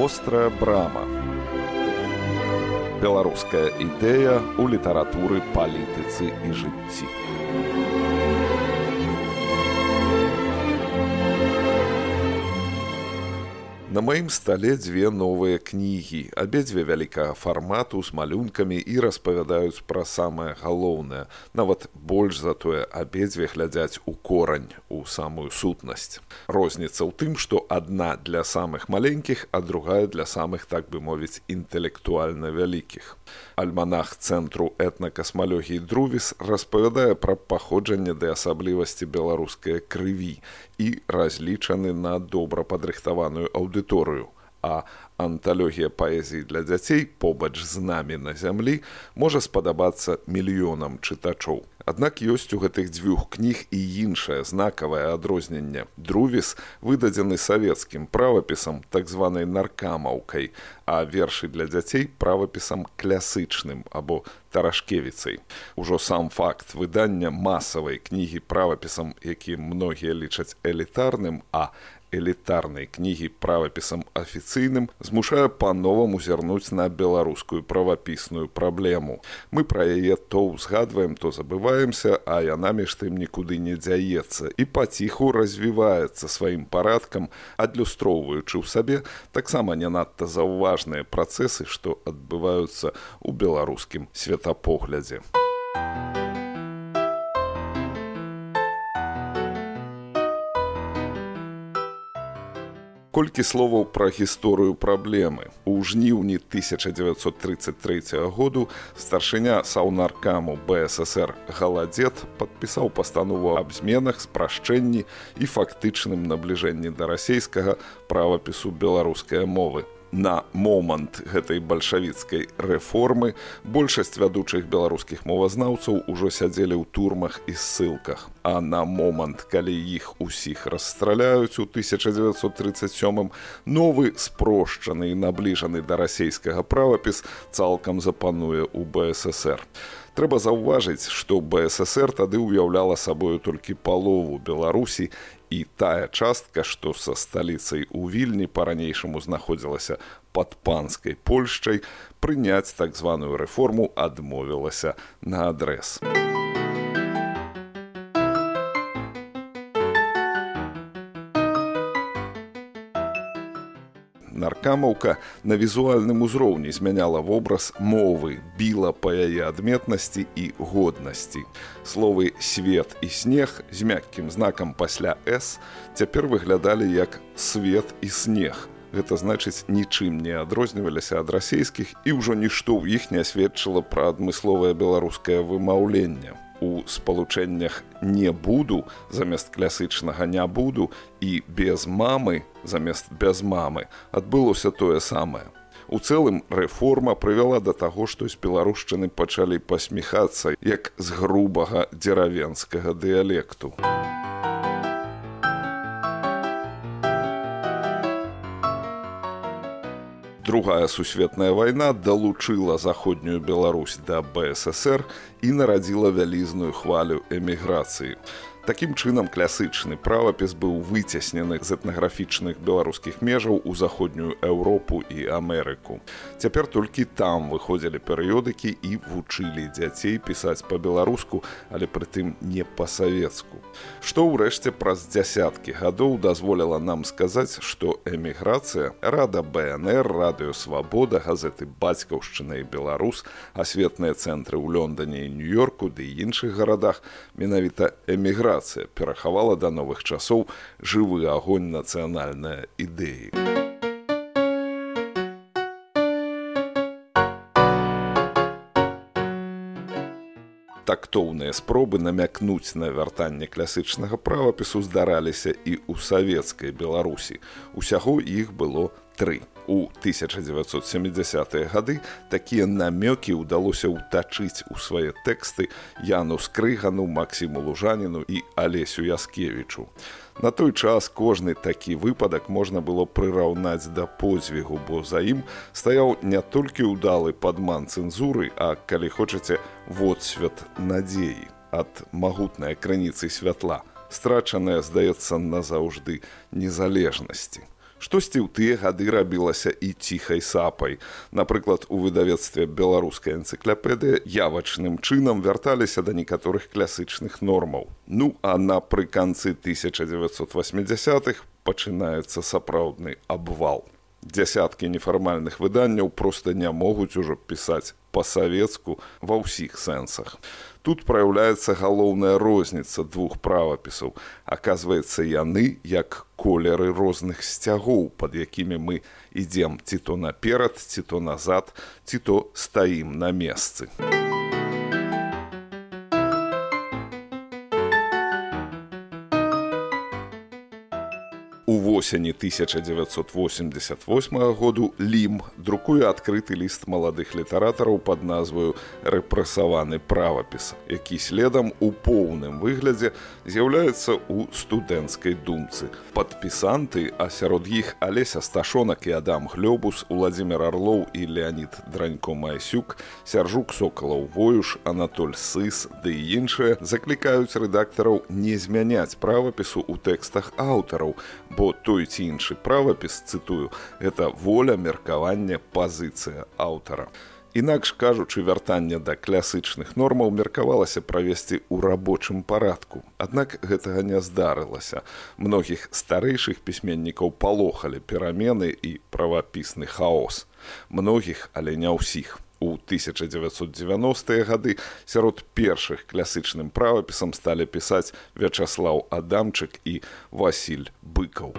вострая брама. Беларуская ідэя ў літаратуры палітыцы і жыцці. На маім стале дзве новыя кнігі, абедзве вялікага фармату з малюнкамі і распавядаюць пра самае галоўнае. Нават больш за тое абедзве глядзяць у корань у самую сутнасць. Розніца ў тым, што адна для самых маленькіх, а другая для самых так бы мовіць інтэлектуальна вялікіх. Альманах цэнтру этнакасмалёгіі Друвіс распавядае пра паходжанне ды асаблівасці беларускай крыві і разлічаны на добра падрыхтаваную аўдыторыю. А анталогія паэзіі для дзяцей побач з намі на зямлі можа спадабацца мільёнам чытачоў. Аднак ёсць у гэтых дзвюх кніг і іншае знакавае адрозненне. Друвіс выдадзены савецкім правапісам так званай наркамаўкай, а вершы для дзяцей правапісам клясычным або тарашкевіцай. Ужо сам факт выдання масавай кнігі правапісам, які многія лічаць элітарным, а элітарнай кнігі правапісам афіцыйным змушае па-новаму зірнуць на беларускую правапісную праблему. Мы пра яе то ўзгадваем, то забываемся, а яна між тым нікуды не дзяецца і паціху развіваецца сваім парадкам, адлюстроўваючы ў сабе таксама не надта заўважныя працэсы, што адбываюцца ў беларускім светапоглядзе. Колькі словаў пра гісторыю праблемы. У жніўні 1933 году старшыня саўнаркаму БССР Галадзед падпісаў пастанову аб зменах, спрашчэнні і фактычным набліжэнні да расейскага правапісу беларускай мовы на момант гэтай бальшавіцкай рэформы большасць вядучых беларускіх мовазнаўцаў ужо сядзелі ў турмах і ссылках. А на момант калі іх усіх расстраляюць у 1937 новы спрошчаны і набліжаны да расійскага правапіс цалкам запануе ў бСр трэба заўважыць што бСр тады ўяўляла сабою толькі палову беларусі і тая частка, што са сталіцай у вільні па-ранейшаму знаходзілася пад панскай Польшчай, прыняць так званую рэформу адмовілася на адрэс. Наркамаўка на візуальным узроўні змяняла вобраз мовы, біла па яе адметнасці і годнасці. Словы свет і снег з мяккім знакам пасля с цяпер выглядалі як свет і снег. Гэта значыць, нічым не адрозніваліся ад расійскіх і ўжо нішто ў іх не сведчыла пра адмысловае беларускае вымаўленне у спалучэннях не буду замест класычнага не буду і без мамы замест без мамы адбылося тое самае. У цэлым рэформа прывяла да таго, што з беларушчыны пачалі пасміхацца як з грубага дзеравенскага дыялекту. Другая сусветная вайна далучыла заходнюю Беларусь да БССР і нарадзіла вялізную хвалю эміграцыі. Такім чынам класычны правапіс быў выцеснены з этнаграфічных беларускіх межаў у заходнюю Еўропу і Амерыку. Цяпер толькі там выходзілі перыёдыкі і вучылі дзяцей пісаць па-беларуску, але прытым не па-савецку. Што ўрэшце праз дзясяткі гадоў дазволіла нам сказаць, што эміграцыя рада БНР, радыёвабода, газеты бацькаўшчына і беларус, асветныя цэнтры ў Лондоне і нью-йорку ды іншых гарадах менавіта эміграцыя эміграцыя перахавала да новых часоў жывы агонь нацыянальнай ідэі. Тактоўныя спробы намякнуць на вяртанне класычнага правапісу здараліся і ў савецкай Беларусі. Усяго іх было тры. У 1970-е гады такія намёкі ўдалося ўтачыць у свае тэксты Яну скрыгану, Масіму лужаніну і Алесю Яскевічу. На той час кожны такі выпадак можна было прыраўнаць да подзвігу, бо за ім стаяў не толькі ўдалы падман цэнзуры, а калі хочаце водсвят надзеі ад магутнай крыніцы святла, страчаная, здаецца назаўжды незалежнасці Штосьці ў тыя гады рабілася і ціхай сапай. Напрыклад, у выдавецтве беларускай энцыкляпедыі явачным чынам вярталіся да некаторых класычных нормаў. Ну а напрыканцы 1980-х пачынаецца сапраўдны абвал. Дзясяткі нефармальных выданняў проста не могуць ужо пісаць па-савецку ва ўсіх сэнсах. Тут праяўляецца галоўная розніца двух правапісаў. Аказваецца яны як колеры розных сцягоў, пад якімі мы ідзем ці то наперад, ці то назад, ці то стаім на месцы. Восені 1988 году лім друкуе адкрыты ліст маладых літаратараў под назваю рэпрэсаваны правапіс, які следам у поўным выглядзе з'яўляецца ў студэнцкай думцы. Падпісанты, а сярод іх Алеся Сташонак і Адам Глёбус, Владзімир Арлоў і Леонид Дранько Майсюк, сяржук сокалаў воюш, Анатоль Сыс ды і іншыя заклікаюць рэдактараў не змяняць правапісу ў тэкстах аўтараў, бо той ці іншы правапіс цытую гэта воля меркавання пазіцыя аўтара. Інакш кажучы вяртанне да класычных нормаў меркавалася правесці ў рабочым парадку. Аднак гэтага не здарылася. Многіх старэйшых пісьменнікаў палохалі перамены і правапісны хаос. Многіх, але не ўсіх. У 1990-е гады сярод першых класычным правапісам сталі пісаць Вячаслаў Адамчык і Васіль быкаў.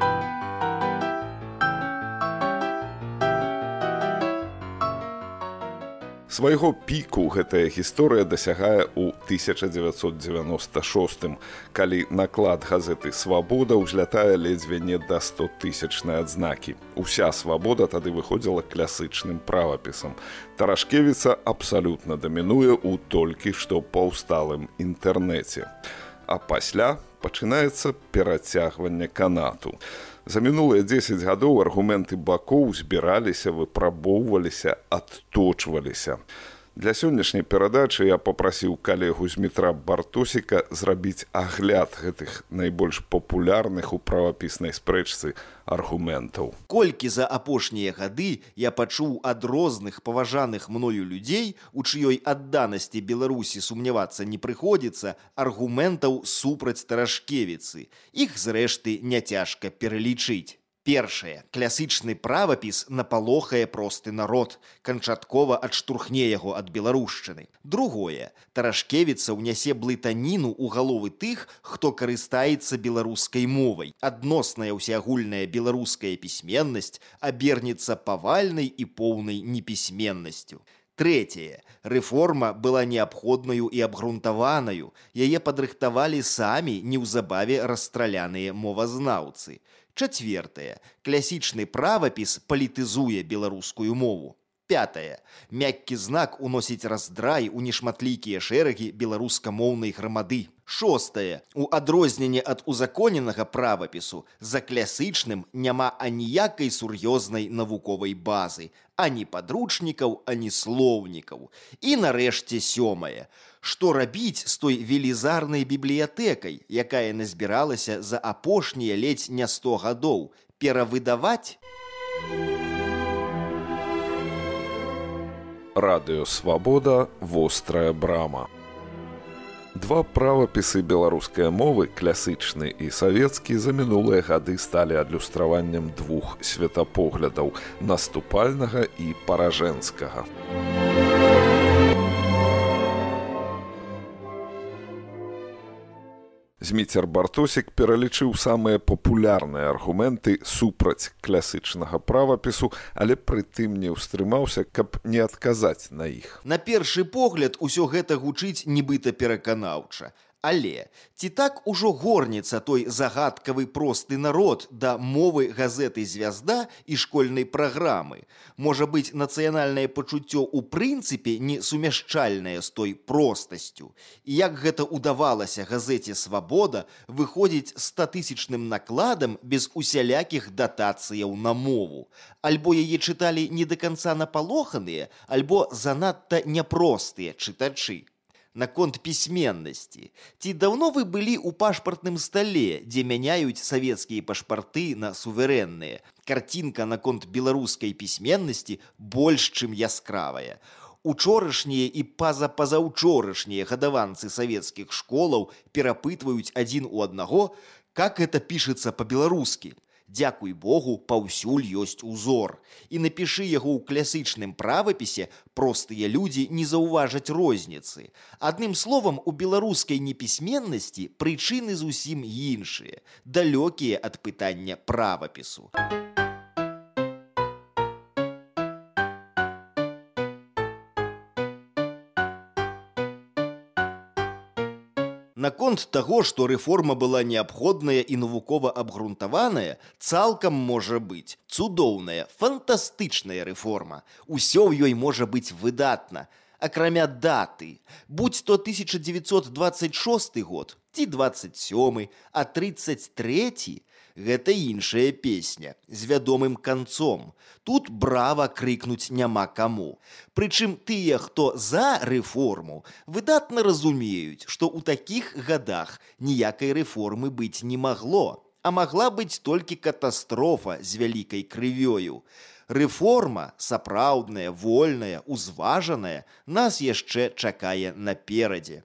Свайго піку гэтая гісторыя дасягае ў 1996, калі наклад газеты свабода ўзлятае ледзьве не да 100 тысячнай адзнакі. Уся свабода тады выходзіла класычным правапісам. Тарашкевіца абсалютна дамінуе ў толькі што паўсталым інтэрнэце. А пасля пачынаецца перацягванне канату. За мінулыя 10 гадоў аргументы бакоў збіраліся, выпрабоўваліся, адточваліся. Для сённяшняй перадачы я попрасіў калегу з метра бартосіка зрабіць агляд гэтых найбольш папулярных у правапіснай спрэчцы аргументаў. Колькі за апошнія гады я пачуў ад розных паважаных мною людзей, у чыёй адданасці Беларусі сумнявацца не прыходзіцца аргументаў супраць таражкевіцы. Іх зрэшты няцяжка пералічыць. Першае, класычны правапіс напалохае просты народ, канчаткова адштурхне яго ад беларушчыны. Другое, Тарашкевіца ўнясе блытаніну ў галовы тых, хто карыстаецца беларускай мовай. Адносная ўсеагульная беларуская пісьменнасць абернецца павальнай і поўнай непісьменнасцю. Трэцяе, рэформа была неабходнаю і абгрунтаванаю. Яе падрыхтавалі самі неўзабаве расстраляныя мовазнаўцы. Чацвертае. Клясічны правапіс палітызуе беларускую мову. Пятае. Мяккі знак уносіць раздрай у нешматлікія шэрагі беларускамоўнай грамады. Шостае. У адрозненне ад узаконенага правапісу за клясычным няма аніякай сур'ёзнай навуковай базы, ані падручнікаў, ані слоўнікаў. І нарэшце сёмае што рабіць з той велізарнай бібліятэкай, якая назбіралася за апошнія ледзь не сто гадоў перавыдаваць. Радыё свабода вострая брама. Два правапісы беларускай мовы класычны і савецкі за мінулыя гады сталі адлюстраваннем двух светапоглядаў наступальнага і паражэнскага. Зміцер Бартосік пералічыў самыя папулярныя аргументы супраць класычнага правапісу, але прытым не ўстрымаўся, каб не адказаць на іх. На першы погляд усё гэта гучыць нібыта пераканаўча. Але ці так ужо горніцца той загадкавы просты народ да мовы газеты звязда і школьнай праграмы. Можа быць, нацыянальнае пачуццё ў прынцыпе не сумяшчальнае з той простасцю. І як гэта ўдавалася газеце свабода выходзіць статысячным накладам без усялякіх датацыяў на мову. Альбо яе чыталі не да канца напалоханыя, альбо занадта няпростыя чытачы. Наконт пісьменнасці. Ці даўно вы былі ў пашпартным стале, дзе мяняюць савецкія пашпарты на суверэнныя. Карцінка наконт беларускай пісьменнасці больш, чым яскравая. Учорашнія і пазапазаўчорашнія гадаванцы савецкіх школаў перапытваюць адзін у аднаго, как это пішацца па-беларускі. Дзякуй Богу, паўсюль ёсць узор. І напішы яго ў класычным правапісе, простыя людзі не заўважаць розніцы. Адным словам, у беларускай непісьменнасці прычыны зусім іншыя, далёкія ад пытання правапісу. Наконт таго, што рэформа была неабходная і навукова абгрунтаваная, цалкам можа быць цудоўная, фантастычная рэформа. Усё ў ёй можа быць выдатна, акрамя даты, будь то 1926 год ці 27, а 33 гэта іншая песня з вядомым канцом. Тут брава крыкнуць няма каму. Прычым тыя, хто за рэформу, выдатна разумеюць, што ў такіх гадах ніякай рэформы быць не магло, а магла быць толькі катастрофа з вялікай крывёю. Рэформа, сапраўдная, вольная, узважаная, нас яшчэ чакае наперадзе.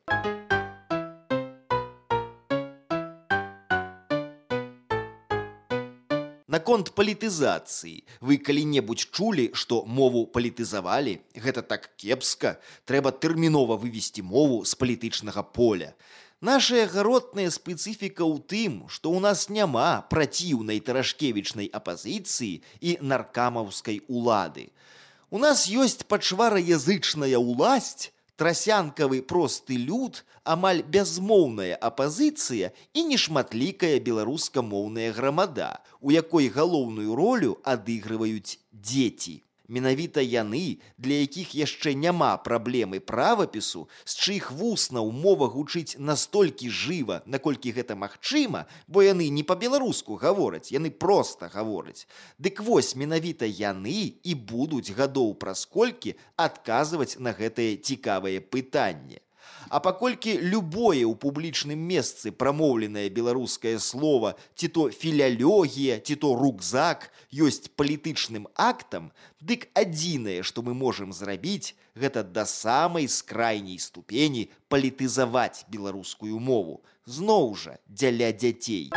Наконт палітызацыі вы калі-небудзь чулі, што мову палітызавалі, гэта так кепска, трэба тэрмінова вывесці мову з палітычнага поля. Нашая гаротная спецыфіка ў тым, што ў нас няма праціўнай таражкевічнай апазіцыі і наркамаўскай улады. У нас ёсць пачвараязычная ўласць, трасянкавы просты люд, амаль бязмоўная апазіцыя і нешматлікая беларускамоўная грамада, у якой галоўную ролю адыгрываюць дзеці. Менавіта яны, для якіх яшчэ няма праблемы правапісу, з чыіх вусна ўмова гучыць настолькі жыва, наколькі гэта магчыма, бо яны не па-беларуску гавораць, яны проста гавораць. Дык вось менавіта яны і будуць гадоў праз колькі адказваць на гэтае цікавае пытанне. А паколькі любое ў публічным месцы прамоўленае беларускае слово ці то філялёгія ці то рукзак ёсць палітычным актам, дык адзінае, што мы можам зрабіць, гэта да самай скрайняй ступені палітызаваць беларускую мову, зноў жа дзеля дзяцей.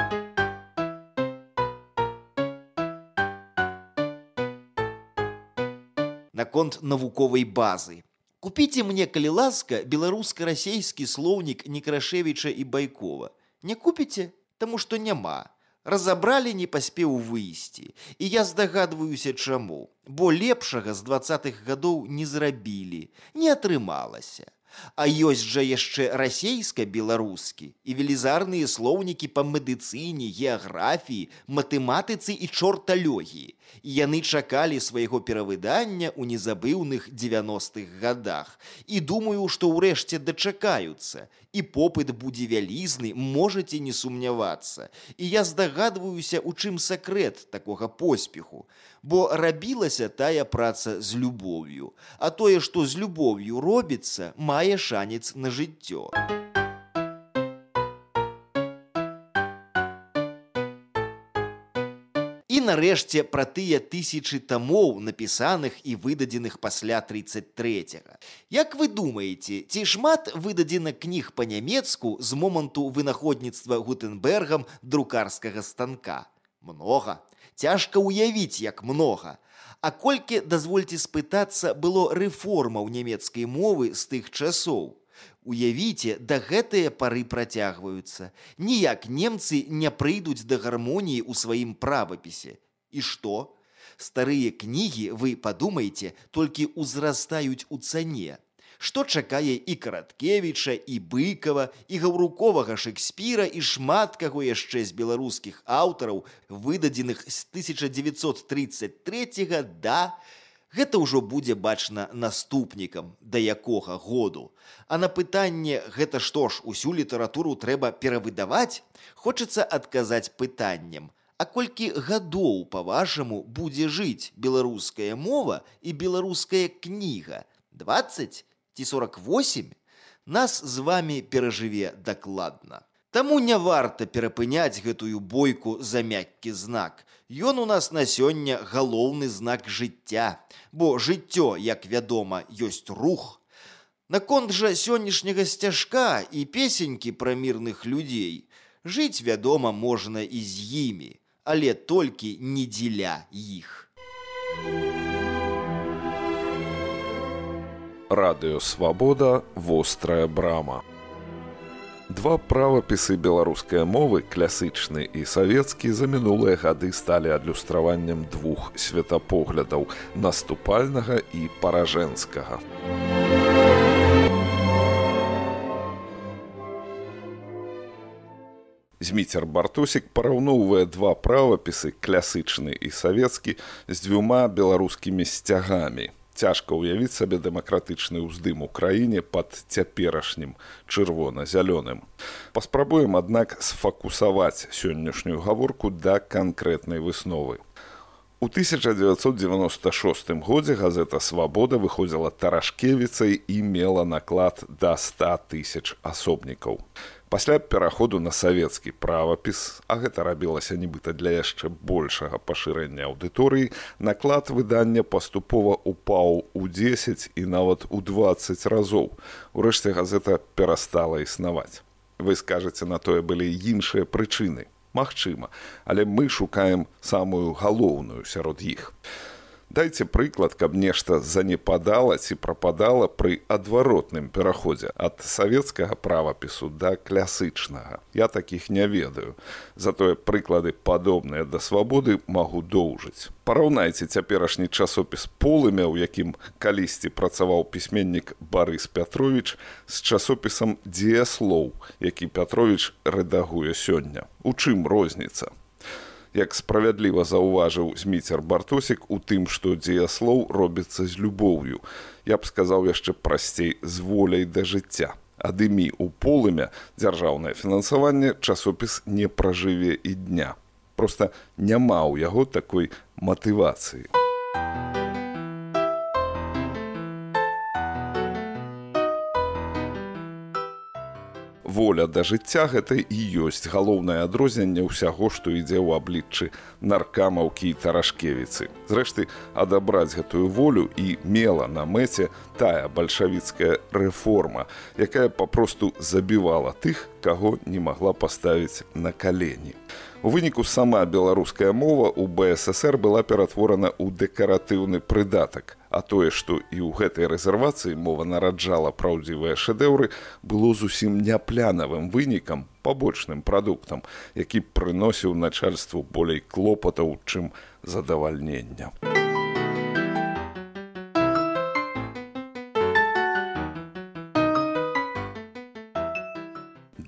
Наконт навуковай базы Купіце мне, калі ласка, беларуска-расейскі слоўнік Некрашевіча і Байкова. Не купіце, таму што няма. Разабралі не паспеў выйсці. І я здагадваюся чаму, бо лепшага з двадцатых гадоў не зрабілі, не атрымалася. А ёсць жа яшчэ расейска-беларускі і велізарныя слоўнікі па медыцыне, геаграфіі, матэматыцы і чорталёгіі і яны чакалі свайго перавыдання ў незабыўных 90-х годах і думаю што ўрэшце дачакаюцца і попыт будзе вялізны можете не сумнявацца. І я здагадваюся у чым сакрэт такога поспеху. Бо рабілася тая праца з любоўю а тое што з любоўю робіцца мае шанец на жыццё нарэшце пра тыя тысячы тамоў напісаных і выдадзеных пасля 33 Як вы думаеце ці шмат выдадзена кніг па-нямецку з моманту вынаходніцтва гутенбергам друкарскага станка? Много цяжка ўявіць як много А колькі дазвольце спытацца было рэформаў нямецкай мовы з тых часоў Уявіце, да гэтыя пары працягваюцца. Ніяк немцы не прыйдуць да гармоніі ў сваім правапісе. І што? Старыя кнігі, вы падумайце, толькі ўзрастаюць у цане. Што чакае і караткевіча і быкова і гаўруковага шекспіра і шмат каго яшчэ з беларускіх аўтараў выдадзеных з 1933 да гэта ўжо будзе бачна наступнікам да якога году. А на пытанне гэта што ж усю літаратуру трэба перавыдаваць? хочацца адказаць пытаннем. А колькі гадоў по-вашаму будзе жыць беларуская мова і беларуская кніга? 20 ці 48 нас з вами перажыве дакладна. Таму не варта перапыняць гэтую бойку за мяккі знак. Ён у нас на сёння галоўны знак жыцця, бо жыццё, як вядома, ёсць рух. Наконт жа сённяшняга сцяжка і песенькі пра мірных людзей. Жыць, вядома, можна і з імі, але толькі не дзеля іх. Радыё Свабода вострая брама. Два правапісы беларускай мовы класычны і савецкі за мінулыя гады сталі адлюстраваннем двух светапоглядаў наступальнага і паражэнскага. Зміцер бартусік параўноўвае два правапісы класычны і савецкі з дзвюма беларускімі сцягамі цяжка ўявіць сабе дэмакратычны ўздым у краіне пад цяперашнім чырвона-зялёным. Паспрабуем, аднак сфакусаваць сённяшнюю гаворку да канкрэтнай высновы. У 1996 годзе газета свабода выходзіла таражкевіцай і мела наклад да 100 тысяч асобнікаў пасля пераходу на савецкі правапіс а гэта рабілася нібыта для яшчэ большага пашырэння аўдыторыі наклад выдання паступова упаў у 10 і нават у 20 разоў. Урэшце газета перастала існаваць. Вы скажаце на тое былі іншыя прычыны. Магчыма але мы шукаем самую галоўную сярод іх Дайце прыклад, каб нешта занепадала ці прападала пры адваротным пераходзе ад савецкага правапісу да класычнага. Я такіх не ведаю. Затое прыклады падобныя да свабоды магу доўжыць. Параўнайце цяперашні часопіс полымя, у якім калісьці працаваў пісьменнік Барыс Пятровіч з часопісам дзеяслоў, які Пятровіч рэдагуе сёння. У чым розніца? Як справядліва заўважыў зміцер бартосік у тым што дзеяслоў робіцца з любоўю. Я б сказаў яшчэ прасцей з воляй да жыцця. Адымі у полымя дзяржаўнае фінансаванне часопіс не пражыве і дня. Просто няма ў яго такой матывацыі воля да жыцця гэта і ёсць галоўнае адрозненне ўсяго што ідзе ў абліччы наркамаўкі і таражкевіцы зрэшты адабраць гэтую волю і мела на мэце тая бальшавіцкая рэформа якая папросту забівала тых каго не магла паставіць на калені. У выніку сама беларуская мова у бСр была ператворана ў дэкаратыўны прыдатак А тое, што і ў гэтай рэзервацыі мова нараджала праўдзівыя шэдэўры, было зусім няплянавым вынікам пабочным прадуктам, які прыносіў начальству болей клопатаў, чым задавальнення.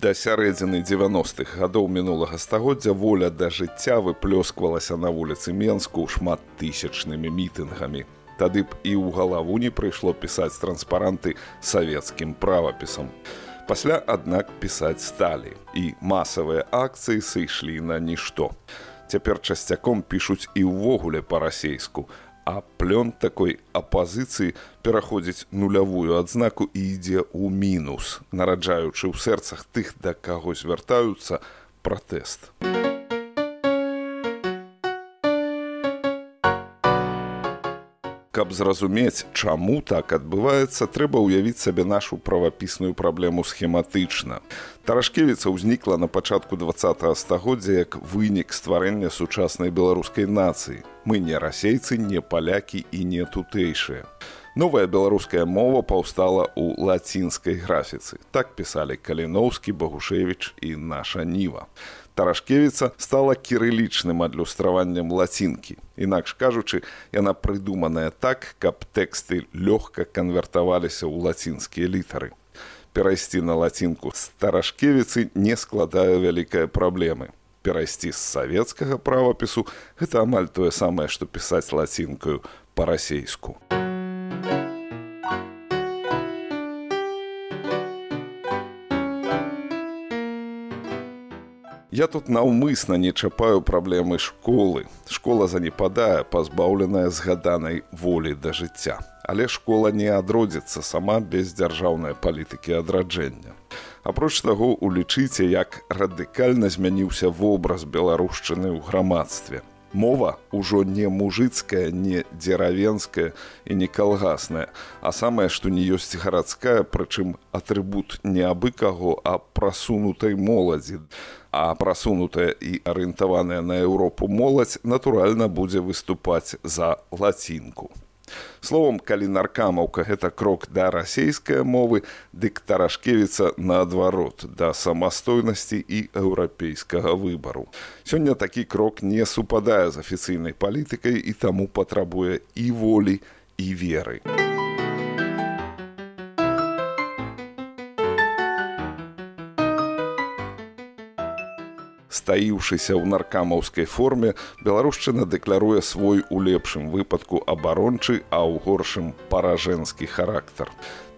Да сярэдзіны 90-х гадоў мінулага стагоддзя воля да жыцця выплёсквалася на вуліцы Менску шматтысячнымі мітынгамі тады б і ў галаву не прыйшло пісаць транспаранты савецкім правапісам. Пасля, аднак пісаць сталі і масавыя акцыі сышлі на нішто. Цяпер часцяком пішуць і ўвогуле па-расейску, а плён такой апазіцыі пераходзіць нулявую адзнаку і ідзе ў мінус, нараджаючы ў сэрцах тых, да каго звяртаюцца пратэст. Каб зразумець, чаму так адбываецца, трэба ўявіць сабе нашу правапісную праблему схематычна. Таражкевіца ўзнікла на пачатку два стагоддзя як вынік стварэння сучаснай беларускай нацыі. Мы не расейцы, не палякі і не тутэйшыя. Новая беларуская мова паўстала ў лацінскай графіцы. Так пісалі Каліноўскі, Багушевіч і наша ніва. Таражкевіца стала кірылічным адлюстраваннем лацінкі. Інакш кажучы, яна прыдуманая так, каб тэксты лёгка канвертаваліся ў лацінскія літары. Перайсці на лацінку з таражкевіцы не складае вялікай праблемы. Перайсці з савецкага правапісу гэта амаль тое самае, што пісаць лацінкаю па-расейску. Я тут наўмысна не чапаю праблемы школы. Школа занепадае, пазбаўленая згаданай волі да жыцця. але школа не адродзіцца сама без дзяржаўнай палітыкі адраджэння. Апроч таго, улічыце, як радыкальна змяніўся вобраз беларушчыны ў грамадстве. Мова ўжо не мужыцкая, не дзеравенская і не калгасная, а самае, што не ёсць гарадская, прычым атрыбут не абы каго, а прасунутай моладзі. А прасунутая і арыентаваная на Еўропу моладзь, натуральна, будзе выступаць за лацінку. Словом, калі наркамаўка гэта крок да расійскай мовы, дык таражкевіца наадварот да самастойнасці і еўрапейскага выбару. Сёння такі крок не супадае з афіцыйнай палітыкай і таму патрабуе і волі і веры. Стаіўшыся ў наркамаўскай форме, беларушчына дэкляруе свой у лепшым выпадку абарончы, а ў горшым паражэнскі характар.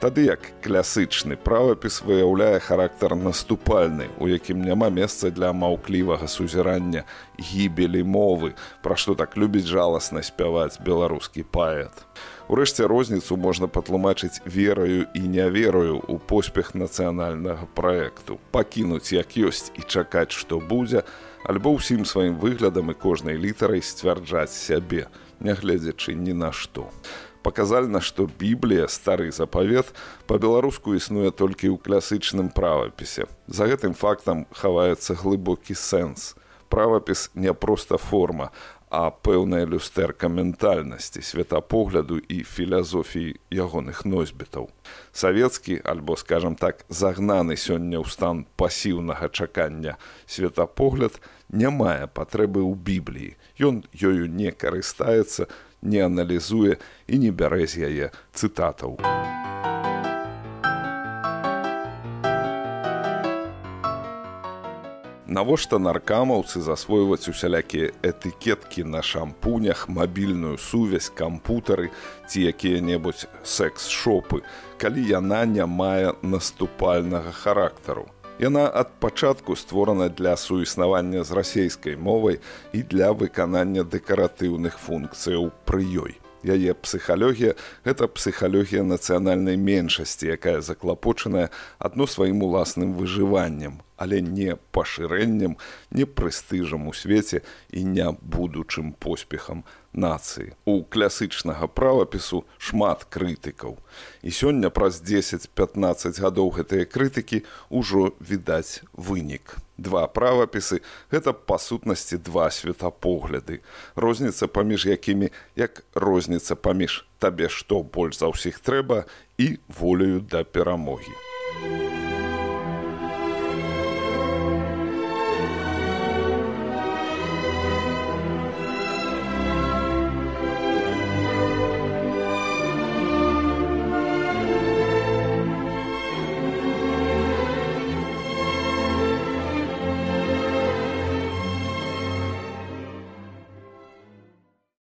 Тады як класычны правапіс выяўляе характар наступальны, у якім няма месца для маўклівага сузірання гібелі мовы, пра што так любіць жаласна спяваць беларускі паэт. Урэшце розніцу можна патлумачыць вераю і нявераю ў поспех нацыянальнага праекту. Пакінуць як ёсць і чакаць, што будзе, альбо ўсім сваім выглядам і кожнай літарай сцвярджаць сябе, нягледзячы ні на што. Паказальна, што Біблія стары запавет па-беларуску існуе толькі ў класычным правапісе. За гэтым фактам хаваецца глыбокі сэнс. Правапіс не проста форма, а пэўная люстэрка ментальнасці светапогляду і філазофіі ягоных носьбітаў. Савецкі альбо скажам так загнаны сёння ў стан пасіўнага чакання светапогляд не мае патрэбы ў бібліі. Ён ёю не карыстаецца, не аналізуе і не бярэ з яе цытатаў. Навошта наркамаўцы засвойваць усялякія этыкеткі на шампунях, мабільную сувязь, кампутары ці якія-небудзь секс-шопы, калі яна не мае наступальнага характару. Яна ад пачатку створана для суіснавання з расейскай мовай і для выканання дэкаратыўных функцыяў пры ёй яе псіхалогія гэта псіхалогія нацыянальнай меншасці, якая заклапочаная адно сваім уласным выжываннем, але не пашырэннем, не прэстыжам у свеце і не будучым поспехам нацыі. У класычнага правапісу шмат крытыкаў. І сёння праз 10-15 гадоў гэтыя крытыкі ўжо відаць вынік. Два правапісы гэта па сутнасці два светапогляды. Розніца паміж якімі як розніца паміж табе што больш за ўсіх трэба і волею да перамогі.